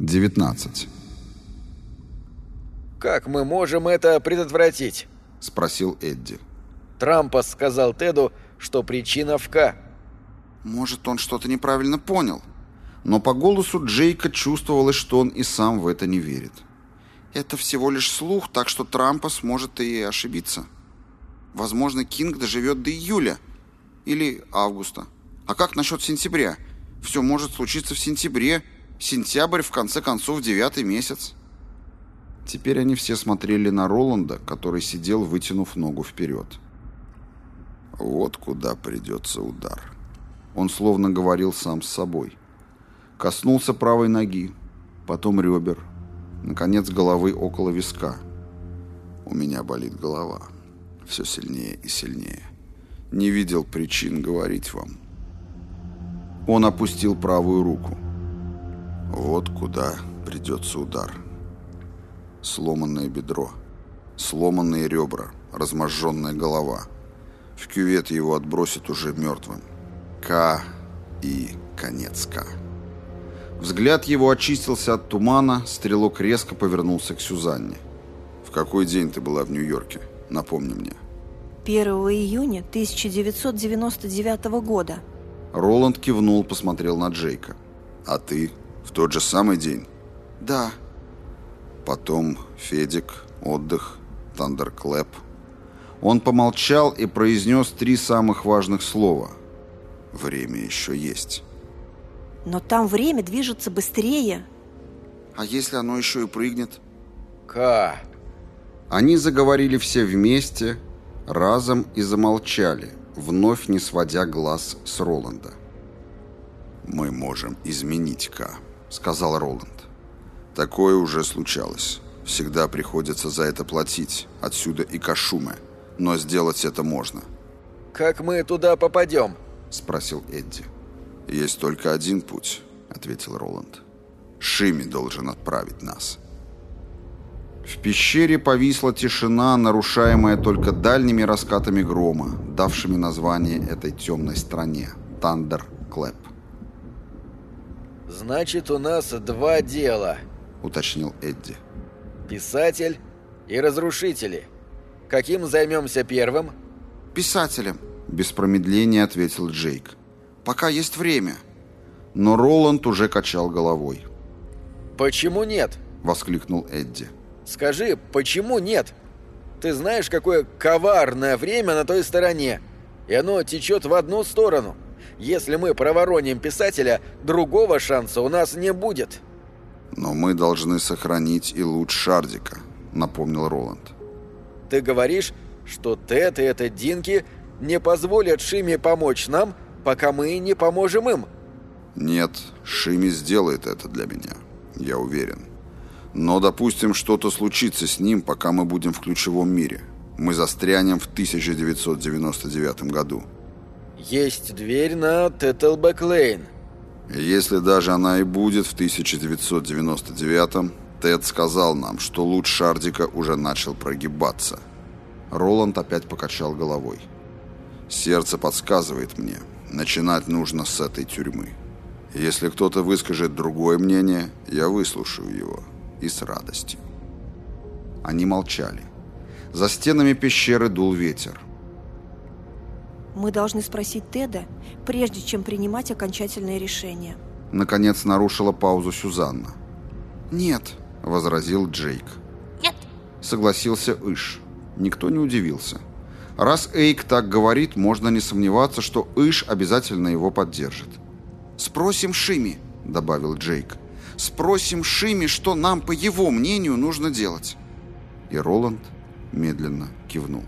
19. «Как мы можем это предотвратить?» — спросил Эдди. Трампос сказал Теду, что причина в К. Может, он что-то неправильно понял. Но по голосу Джейка чувствовалось, что он и сам в это не верит. Это всего лишь слух, так что Трампос может и ошибиться. Возможно, Кинг доживет до июля или августа. А как насчет сентября? Все может случиться в сентябре. Сентябрь, в конце концов, девятый месяц. Теперь они все смотрели на Роланда, который сидел, вытянув ногу вперед. Вот куда придется удар. Он словно говорил сам с собой. Коснулся правой ноги, потом ребер, наконец головы около виска. У меня болит голова. Все сильнее и сильнее. Не видел причин говорить вам. Он опустил правую руку. Вот куда придется удар. Сломанное бедро, сломанные ребра, разможженная голова. В кювет его отбросит уже мертвым. К и конец К. Взгляд его очистился от тумана, стрелок резко повернулся к Сюзанне. «В какой день ты была в Нью-Йорке? Напомни мне». 1 июня 1999 года. Роланд кивнул, посмотрел на Джейка. «А ты? В тот же самый день?» «Да». Потом Федик, отдых, Тандерклэп. Он помолчал и произнес три самых важных слова. «Время еще есть». Но там время движется быстрее. А если оно еще и прыгнет? К. Они заговорили все вместе, разом и замолчали, вновь не сводя глаз с Роланда. «Мы можем изменить К», — сказал Роланд. «Такое уже случалось. Всегда приходится за это платить, отсюда и кашумы. Но сделать это можно». «Как мы туда попадем?» — спросил Эдди. «Есть только один путь», — ответил Роланд. «Шими должен отправить нас». В пещере повисла тишина, нарушаемая только дальними раскатами грома, давшими название этой темной стране — Тандер Клэп. «Значит, у нас два дела», — уточнил Эдди. «Писатель и разрушители. Каким займемся первым?» «Писателем», — без промедления ответил Джейк. «Пока есть время». Но Роланд уже качал головой. «Почему нет?» — воскликнул Эдди. Скажи, почему нет? Ты знаешь, какое коварное время на той стороне, и оно течет в одну сторону. Если мы провороним писателя, другого шанса у нас не будет». «Но мы должны сохранить и луч Шардика», — напомнил Роланд. «Ты говоришь, что Тед и этот Динки не позволят Шими помочь нам, пока мы не поможем им?» «Нет, Шими сделает это для меня, я уверен. Но, допустим, что-то случится с ним, пока мы будем в ключевом мире. Мы застрянем в 1999 году. Есть дверь на Теттлбэк-Лейн. Если даже она и будет в 1999 Тед сказал нам, что луч Шардика уже начал прогибаться. Роланд опять покачал головой. Сердце подсказывает мне, начинать нужно с этой тюрьмы. Если кто-то выскажет другое мнение, я выслушаю его и с радостью. Они молчали. За стенами пещеры дул ветер. Мы должны спросить Теда, прежде чем принимать окончательное решение. Наконец нарушила паузу Сюзанна. «Нет», — возразил Джейк. «Нет», — согласился Иш. Никто не удивился. Раз Эйк так говорит, можно не сомневаться, что Иш обязательно его поддержит. «Спросим Шими», — добавил Джейк. Спросим Шими, что нам, по его мнению, нужно делать». И Роланд медленно кивнул.